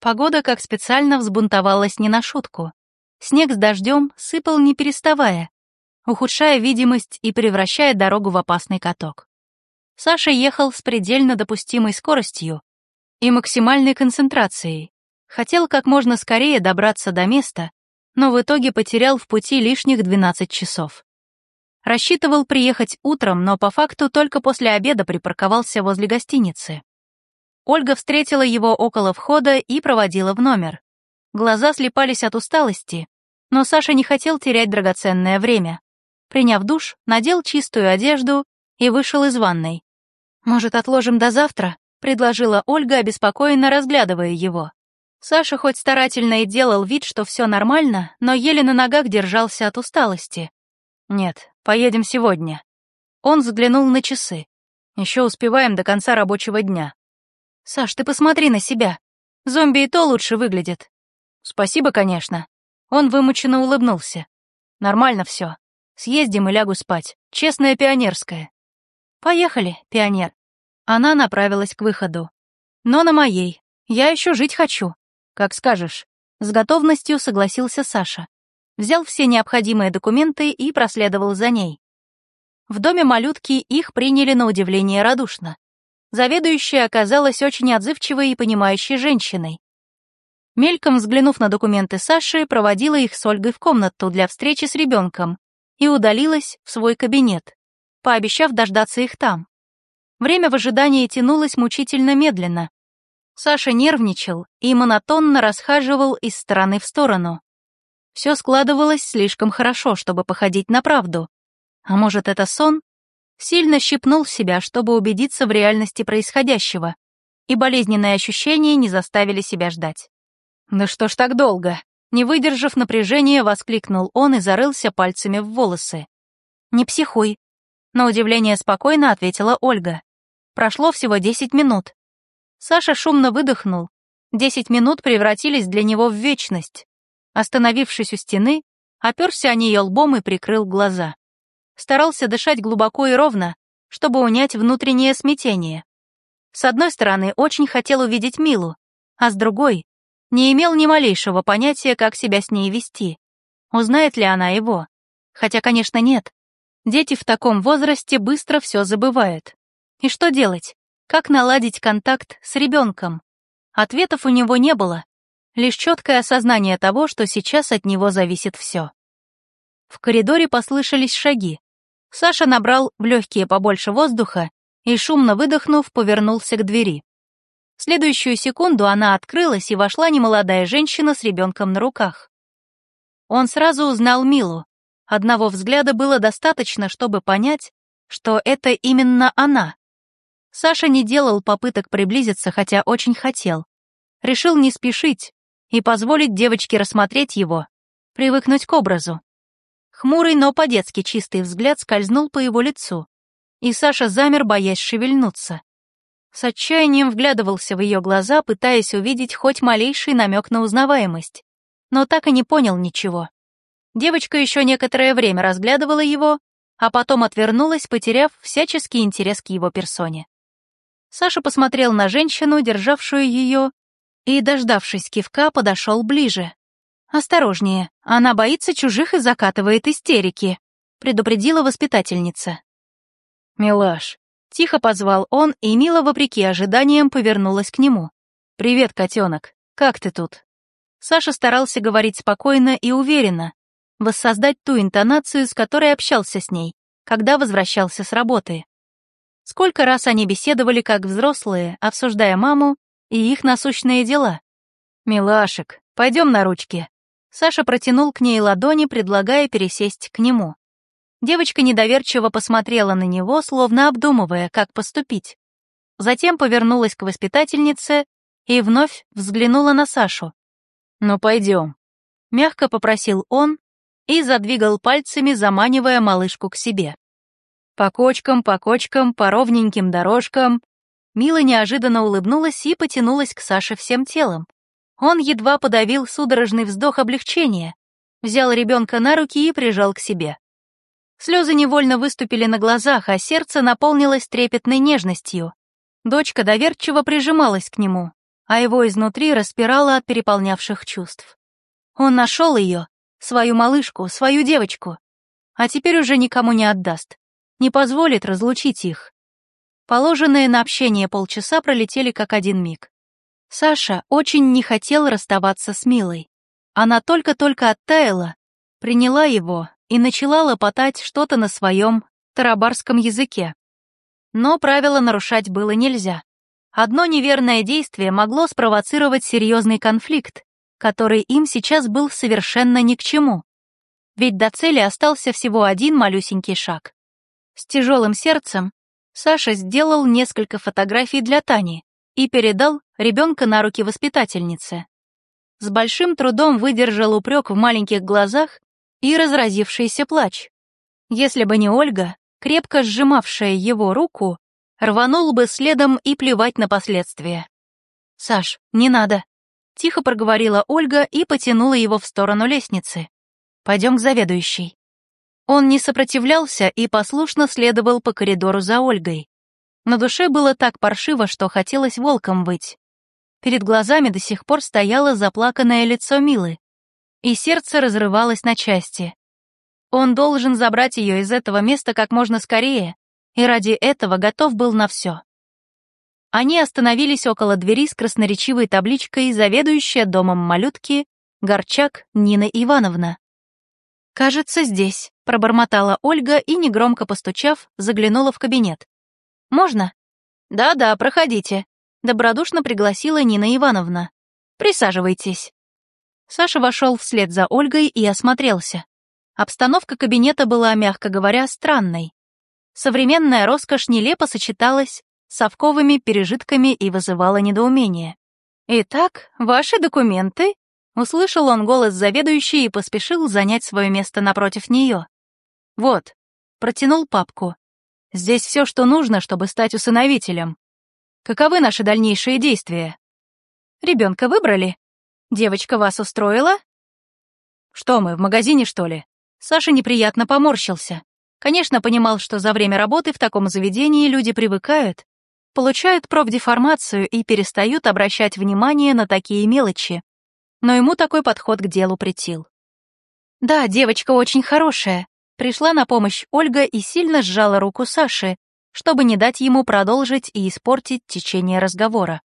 Погода как специально взбунтовалась не на шутку. Снег с дождем сыпал не переставая, ухудшая видимость и превращая дорогу в опасный каток. Саша ехал с предельно допустимой скоростью и максимальной концентрацией. Хотел как можно скорее добраться до места, но в итоге потерял в пути лишних 12 часов. Рассчитывал приехать утром, но по факту только после обеда припарковался возле гостиницы. Ольга встретила его около входа и проводила в номер. Глаза слепались от усталости, но Саша не хотел терять драгоценное время. Приняв душ, надел чистую одежду и вышел из ванной. «Может, отложим до завтра?» — предложила Ольга, обеспокоенно разглядывая его. Саша хоть старательно и делал вид, что все нормально, но еле на ногах держался от усталости. «Нет, поедем сегодня». Он взглянул на часы. Еще успеваем до конца рабочего дня. «Саш, ты посмотри на себя. Зомби и то лучше выглядит». «Спасибо, конечно». Он вымученно улыбнулся. «Нормально все. Съездим и лягу спать. Честная пионерская». «Поехали, пионер». Она направилась к выходу. «Но на моей. Я еще жить хочу. Как скажешь». С готовностью согласился Саша. Взял все необходимые документы и проследовал за ней. В доме малютки их приняли на удивление радушно. Заведующая оказалась очень отзывчивой и понимающей женщиной. Мельком взглянув на документы Саши, проводила их с Ольгой в комнату для встречи с ребенком и удалилась в свой кабинет, пообещав дождаться их там. Время в ожидании тянулось мучительно медленно. Саша нервничал и монотонно расхаживал из стороны в сторону. Все складывалось слишком хорошо, чтобы походить на правду. А может, это сон? Сильно щипнул себя, чтобы убедиться в реальности происходящего, и болезненные ощущения не заставили себя ждать. «Да что ж так долго?» Не выдержав напряжения, воскликнул он и зарылся пальцами в волосы. «Не психуй», — на удивление спокойно ответила Ольга. Прошло всего десять минут. Саша шумно выдохнул. Десять минут превратились для него в вечность. Остановившись у стены, оперся о нее лбом и прикрыл глаза старался дышать глубоко и ровно, чтобы унять внутреннее смятение. С одной стороны, очень хотел увидеть Милу, а с другой — не имел ни малейшего понятия, как себя с ней вести. Узнает ли она его? Хотя, конечно, нет. Дети в таком возрасте быстро все забывают. И что делать? Как наладить контакт с ребенком? Ответов у него не было, лишь четкое осознание того, что сейчас от него зависит все. В коридоре послышались шаги. Саша набрал в легкие побольше воздуха и, шумно выдохнув, повернулся к двери. В следующую секунду она открылась, и вошла немолодая женщина с ребенком на руках. Он сразу узнал Милу. Одного взгляда было достаточно, чтобы понять, что это именно она. Саша не делал попыток приблизиться, хотя очень хотел. Решил не спешить и позволить девочке рассмотреть его, привыкнуть к образу. Хмурый, но по-детски чистый взгляд скользнул по его лицу, и Саша замер, боясь шевельнуться. С отчаянием вглядывался в ее глаза, пытаясь увидеть хоть малейший намек на узнаваемость, но так и не понял ничего. Девочка еще некоторое время разглядывала его, а потом отвернулась, потеряв всяческий интерес к его персоне. Саша посмотрел на женщину, державшую ее, и, дождавшись кивка, подошел ближе. «Осторожнее, она боится чужих и закатывает истерики», — предупредила воспитательница. «Милаш», — тихо позвал он, и Мила, вопреки ожиданиям, повернулась к нему. «Привет, котенок, как ты тут?» Саша старался говорить спокойно и уверенно, воссоздать ту интонацию, с которой общался с ней, когда возвращался с работы. Сколько раз они беседовали как взрослые, обсуждая маму и их насущные дела. «Милашек, пойдем на ручки», Саша протянул к ней ладони, предлагая пересесть к нему. Девочка недоверчиво посмотрела на него, словно обдумывая, как поступить. Затем повернулась к воспитательнице и вновь взглянула на Сашу. «Ну, пойдем», — мягко попросил он и задвигал пальцами, заманивая малышку к себе. По кочкам, по кочкам, по ровненьким дорожкам. Мила неожиданно улыбнулась и потянулась к Саше всем телом. Он едва подавил судорожный вздох облегчения, взял ребенка на руки и прижал к себе. Слезы невольно выступили на глазах, а сердце наполнилось трепетной нежностью. Дочка доверчиво прижималась к нему, а его изнутри распирало от переполнявших чувств. Он нашел ее, свою малышку, свою девочку, а теперь уже никому не отдаст, не позволит разлучить их. Положенные на общение полчаса пролетели как один миг. Саша очень не хотел расставаться с Милой. Она только-только оттаяла, приняла его и начала лопотать что-то на своем тарабарском языке. Но правила нарушать было нельзя. Одно неверное действие могло спровоцировать серьезный конфликт, который им сейчас был совершенно ни к чему. Ведь до цели остался всего один малюсенький шаг. С тяжелым сердцем Саша сделал несколько фотографий для Тани и передал ребенка на руки воспитательнице. С большим трудом выдержал упрек в маленьких глазах и разразившийся плач. Если бы не Ольга, крепко сжимавшая его руку, рванул бы следом и плевать на последствия. «Саш, не надо», — тихо проговорила Ольга и потянула его в сторону лестницы. «Пойдем к заведующей». Он не сопротивлялся и послушно следовал по коридору за Ольгой. На душе было так паршиво, что хотелось волком быть. Перед глазами до сих пор стояло заплаканное лицо Милы, и сердце разрывалось на части. Он должен забрать ее из этого места как можно скорее, и ради этого готов был на все. Они остановились около двери с красноречивой табличкой «Заведующая домом малютки Горчак Нина Ивановна». «Кажется, здесь», — пробормотала Ольга и, негромко постучав, заглянула в кабинет. «Можно?» «Да-да, проходите», — добродушно пригласила Нина Ивановна. «Присаживайтесь». Саша вошел вслед за Ольгой и осмотрелся. Обстановка кабинета была, мягко говоря, странной. Современная роскошь нелепо сочеталась с совковыми пережитками и вызывала недоумение. «Итак, ваши документы?» Услышал он голос заведующей и поспешил занять свое место напротив нее. «Вот», — протянул папку. «Здесь все, что нужно, чтобы стать усыновителем. Каковы наши дальнейшие действия?» «Ребенка выбрали? Девочка вас устроила?» «Что мы, в магазине, что ли?» Саша неприятно поморщился. Конечно, понимал, что за время работы в таком заведении люди привыкают, получают профдеформацию и перестают обращать внимание на такие мелочи. Но ему такой подход к делу притил. «Да, девочка очень хорошая», — пришла на помощь Ольга и сильно сжала руку Саши, чтобы не дать ему продолжить и испортить течение разговора.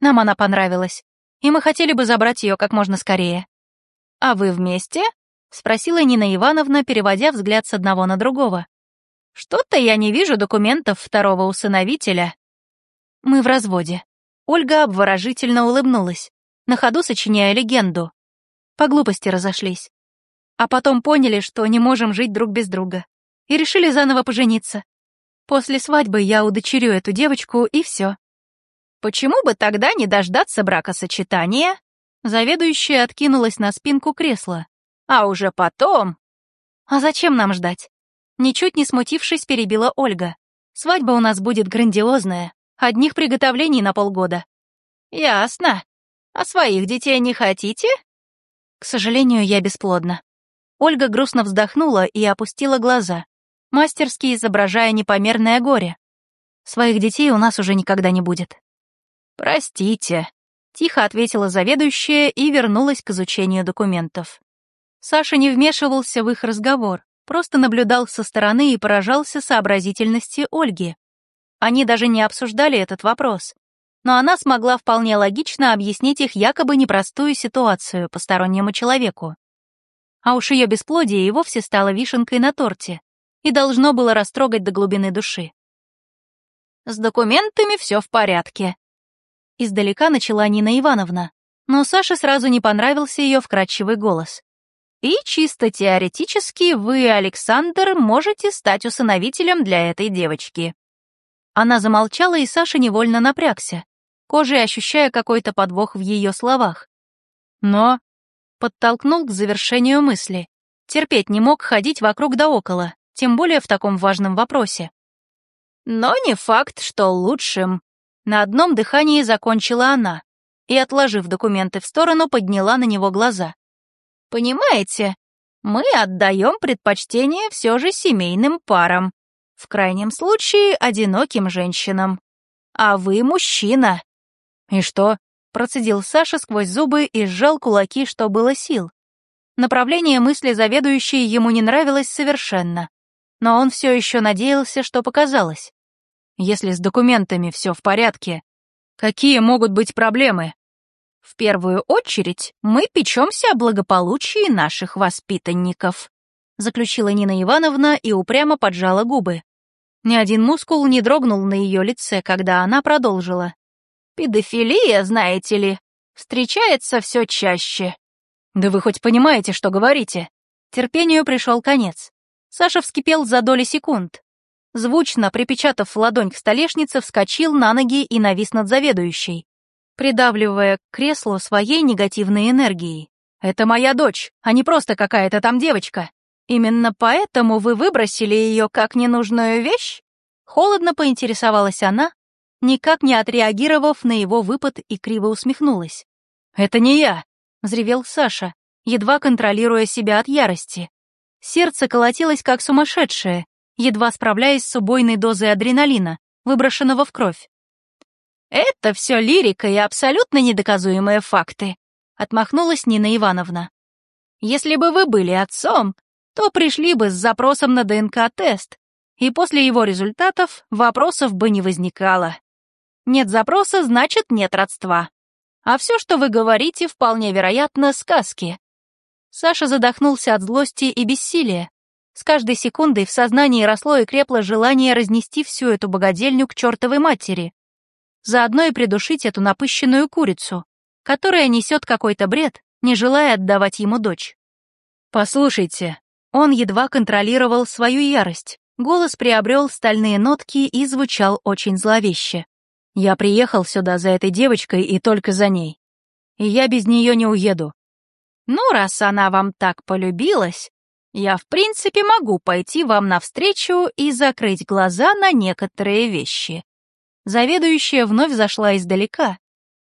Нам она понравилась, и мы хотели бы забрать ее как можно скорее. «А вы вместе?» — спросила Нина Ивановна, переводя взгляд с одного на другого. «Что-то я не вижу документов второго усыновителя». «Мы в разводе». Ольга обворожительно улыбнулась, на ходу сочиняя легенду. По глупости разошлись. А потом поняли, что не можем жить друг без друга. И решили заново пожениться. После свадьбы я удочерю эту девочку, и все. Почему бы тогда не дождаться бракосочетания? Заведующая откинулась на спинку кресла, а уже потом... А зачем нам ждать? Ничуть не смутившись, перебила Ольга. Свадьба у нас будет грандиозная, одних приготовлений на полгода. Ясно. А своих детей не хотите? К сожалению, я бесплодна. Ольга грустно вздохнула и опустила глаза, мастерски изображая непомерное горе. Своих детей у нас уже никогда не будет. Простите, тихо ответила заведующая и вернулась к изучению документов. Саша не вмешивался в их разговор, просто наблюдал со стороны и поражался сообразительности Ольги. Они даже не обсуждали этот вопрос, но она смогла вполне логично объяснить их якобы непростую ситуацию постороннему человеку. А уж ее бесплодие и вовсе стало вишенкой на торте и должно было растрогать до глубины души. «С документами все в порядке», — издалека начала Нина Ивановна, но Саше сразу не понравился ее вкрадчивый голос. И чисто теоретически вы, Александр, можете стать усыновителем для этой девочки. Она замолчала, и Саша невольно напрягся, кожей ощущая какой-то подвох в ее словах. Но подтолкнул к завершению мысли. Терпеть не мог ходить вокруг да около, тем более в таком важном вопросе. Но не факт, что лучшим. На одном дыхании закончила она и, отложив документы в сторону, подняла на него глаза. Понимаете, мы отдаем предпочтение все же семейным парам, в крайнем случае одиноким женщинам. А вы мужчина. И что? процедил Саша сквозь зубы и сжал кулаки, что было сил. Направление мысли заведующей ему не нравилось совершенно, но он все еще надеялся, что показалось. Если с документами все в порядке, какие могут быть проблемы? В первую очередь мы печемся о благополучии наших воспитанников, заключила Нина Ивановна и упрямо поджала губы. Ни один мускул не дрогнул на ее лице, когда она продолжила. Педофилия, знаете ли, встречается все чаще. Да вы хоть понимаете, что говорите? Терпению пришел конец. Саша вскипел за доли секунд. Звучно, припечатав ладонь к столешнице, вскочил на ноги и навис над заведующей, придавливая к креслу своей негативной энергией. «Это моя дочь, а не просто какая-то там девочка. Именно поэтому вы выбросили ее как ненужную вещь?» Холодно поинтересовалась она, никак не отреагировав на его выпад и криво усмехнулась. «Это не я!» — взревел Саша, едва контролируя себя от ярости. Сердце колотилось как сумасшедшее, едва справляясь с убойной дозой адреналина, выброшенного в кровь. «Это все лирика и абсолютно недоказуемые факты», — отмахнулась Нина Ивановна. «Если бы вы были отцом, то пришли бы с запросом на ДНК-тест, и после его результатов вопросов бы не возникало. Нет запроса, значит, нет родства. А все, что вы говорите, вполне вероятно, сказки». Саша задохнулся от злости и бессилия. С каждой секундой в сознании росло и крепло желание разнести всю эту богадельню к чертовой матери. Заодно и придушить эту напыщенную курицу, которая несет какой-то бред, не желая отдавать ему дочь. «Послушайте», он едва контролировал свою ярость. Голос приобрел стальные нотки и звучал очень зловеще. «Я приехал сюда за этой девочкой и только за ней. И я без нее не уеду. Ну, раз она вам так полюбилась, я, в принципе, могу пойти вам навстречу и закрыть глаза на некоторые вещи. Заведующая вновь зашла издалека,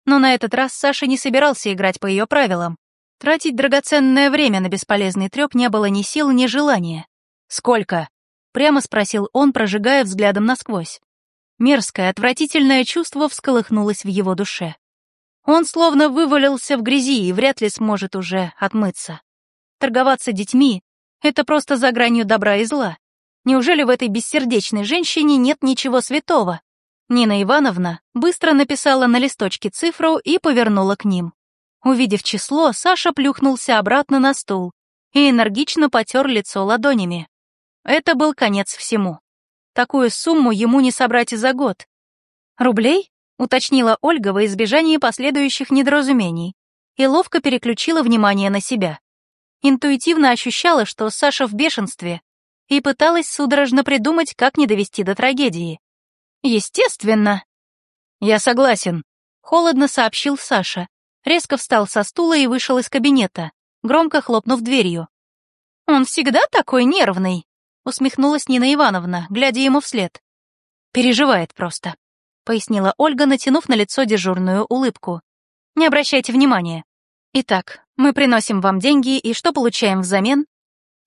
но на этот раз Саша не собирался играть по ее правилам. Тратить драгоценное время на бесполезный трёп не было ни сил, ни желания. «Сколько?» — прямо спросил он, прожигая взглядом насквозь. Мерзкое, отвратительное чувство всколыхнулось в его душе. Он словно вывалился в грязи и вряд ли сможет уже отмыться. Торговаться детьми это просто за гранью добра и зла. Неужели в этой бессердечной женщине нет ничего святого? Нина Ивановна быстро написала на листочке цифру и повернула к ним. Увидев число, Саша плюхнулся обратно на стул и энергично потер лицо ладонями. Это был конец всему. Такую сумму ему не собрать и за год. «Рублей?» — уточнила Ольга во избежание последующих недоразумений и ловко переключила внимание на себя. Интуитивно ощущала, что Саша в бешенстве, и пыталась судорожно придумать, как не довести до трагедии. Естественно. Я согласен, холодно сообщил Саша. Резко встал со стула и вышел из кабинета, громко хлопнув дверью. Он всегда такой нервный, усмехнулась Нина Ивановна, глядя ему вслед. Переживает просто, пояснила Ольга, натянув на лицо дежурную улыбку. Не обращайте внимания. Итак, мы приносим вам деньги, и что получаем взамен?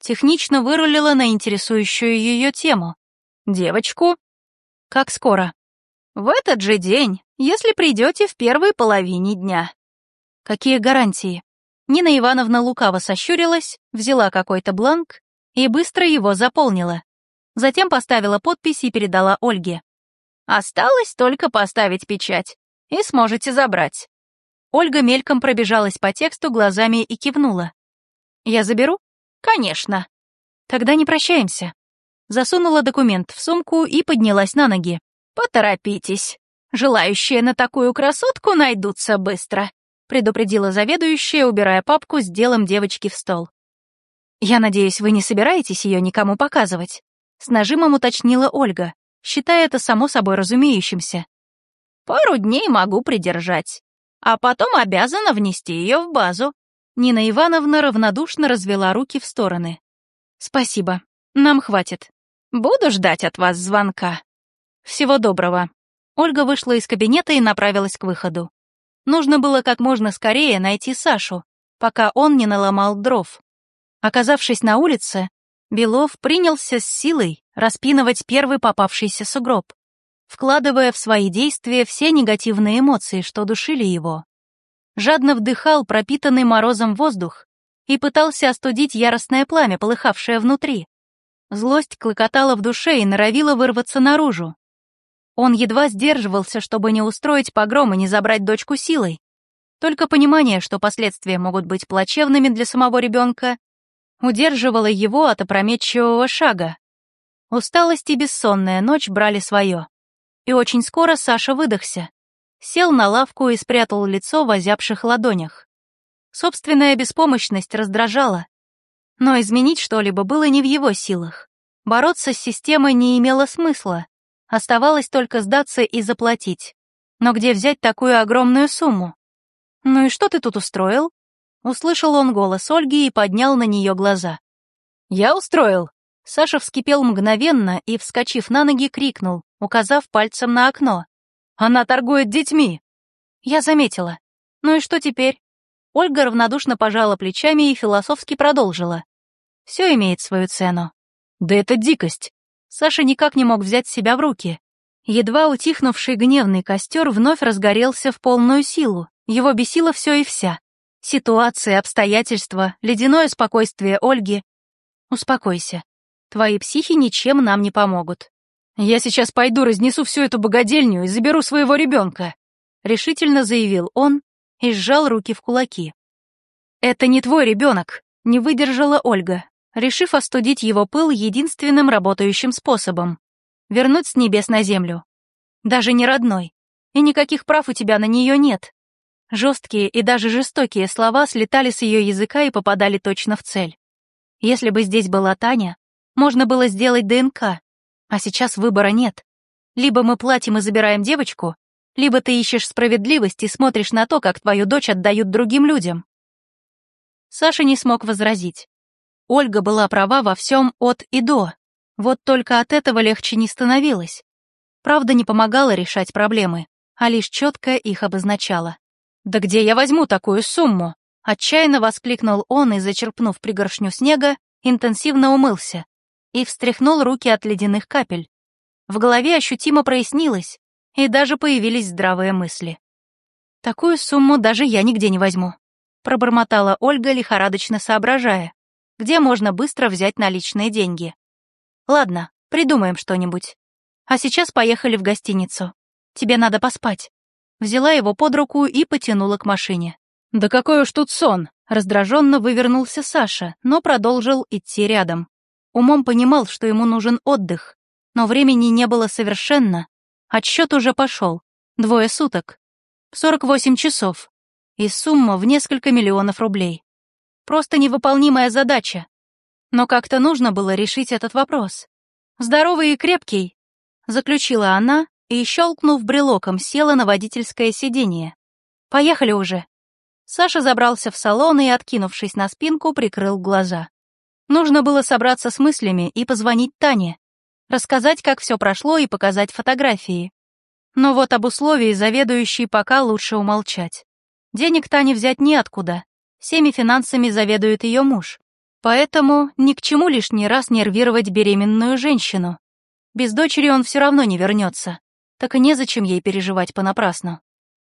Технично вырулила на интересующую ее тему. Девочку? Как скоро? В этот же день, если придете в первой половине дня. Какие гарантии? Нина Ивановна лукаво сощурилась, взяла какой-то бланк и быстро его заполнила. Затем поставила подпись и передала Ольге. Осталось только поставить печать, и сможете забрать. Ольга мельком пробежалась по тексту глазами и кивнула. «Я заберу?» «Конечно». «Тогда не прощаемся». Засунула документ в сумку и поднялась на ноги. «Поторопитесь. Желающие на такую красотку найдутся быстро», предупредила заведующая, убирая папку с делом девочки в стол. «Я надеюсь, вы не собираетесь ее никому показывать?» С нажимом уточнила Ольга, считая это само собой разумеющимся. «Пару дней могу придержать а потом обязана внести ее в базу». Нина Ивановна равнодушно развела руки в стороны. «Спасибо, нам хватит. Буду ждать от вас звонка. Всего доброго». Ольга вышла из кабинета и направилась к выходу. Нужно было как можно скорее найти Сашу, пока он не наломал дров. Оказавшись на улице, Белов принялся с силой распинывать первый попавшийся сугроб вкладывая в свои действия все негативные эмоции, что душили его. жадно вдыхал пропитанный морозом воздух и пытался остудить яростное пламя, полыхавшее внутри. Злость клокотала в душе и норовила вырваться наружу. Он едва сдерживался, чтобы не устроить погром и не забрать дочку силой. Только понимание, что последствия могут быть плачевными для самого ребенка, удерживало его от опрометчивого шага. Усталость и бессонная ночь брали свое. И очень скоро Саша выдохся. Сел на лавку и спрятал лицо в озябших ладонях. Собственная беспомощность раздражала. Но изменить что-либо было не в его силах. Бороться с системой не имело смысла. Оставалось только сдаться и заплатить. Но где взять такую огромную сумму? «Ну и что ты тут устроил?» Услышал он голос Ольги и поднял на нее глаза. «Я устроил!» Саша вскипел мгновенно и, вскочив на ноги, крикнул, указав пальцем на окно. «Она торгует детьми!» Я заметила. «Ну и что теперь?» Ольга равнодушно пожала плечами и философски продолжила. «Все имеет свою цену». «Да это дикость!» Саша никак не мог взять себя в руки. Едва утихнувший гневный костер вновь разгорелся в полную силу. Его бесило все и вся. Ситуация, обстоятельства, ледяное спокойствие Ольги. Успокойся. Твои психи ничем нам не помогут. Я сейчас пойду разнесу всю эту богадельню и заберу своего ребенка, решительно заявил он и сжал руки в кулаки. Это не твой ребенок, не выдержала Ольга, решив остудить его пыл единственным работающим способом — вернуть с небес на землю. Даже не родной, и никаких прав у тебя на нее нет. Жесткие и даже жестокие слова слетали с ее языка и попадали точно в цель. Если бы здесь была Таня, можно было сделать ДНК, а сейчас выбора нет. Либо мы платим и забираем девочку, либо ты ищешь справедливость и смотришь на то, как твою дочь отдают другим людям. Саша не смог возразить. Ольга была права во всем от и до, вот только от этого легче не становилось. Правда не помогала решать проблемы, а лишь четко их обозначала. «Да где я возьму такую сумму?» Отчаянно воскликнул он и, зачерпнув пригоршню снега, интенсивно умылся и встряхнул руки от ледяных капель. В голове ощутимо прояснилось, и даже появились здравые мысли. «Такую сумму даже я нигде не возьму», — пробормотала Ольга, лихорадочно соображая, где можно быстро взять наличные деньги. «Ладно, придумаем что-нибудь. А сейчас поехали в гостиницу. Тебе надо поспать взяла его под руку и потянула к машине. «Да какой уж тут сон!» Раздраженно вывернулся Саша, но продолжил идти рядом. Умом понимал, что ему нужен отдых, но времени не было совершенно. Отсчет уже пошел. Двое суток. 48 часов. И сумма в несколько миллионов рублей. Просто невыполнимая задача. Но как-то нужно было решить этот вопрос. «Здоровый и крепкий», — заключила она, и, щелкнув брелоком, села на водительское сиденье. «Поехали уже». Саша забрался в салон и, откинувшись на спинку, прикрыл глаза. Нужно было собраться с мыслями и позвонить Тане, рассказать, как все прошло и показать фотографии. Но вот об условии заведующей пока лучше умолчать. Денег Тане взять неоткуда, всеми финансами заведует ее муж. Поэтому ни к чему лишний раз нервировать беременную женщину. Без дочери он все равно не вернется так и незачем ей переживать понапрасну.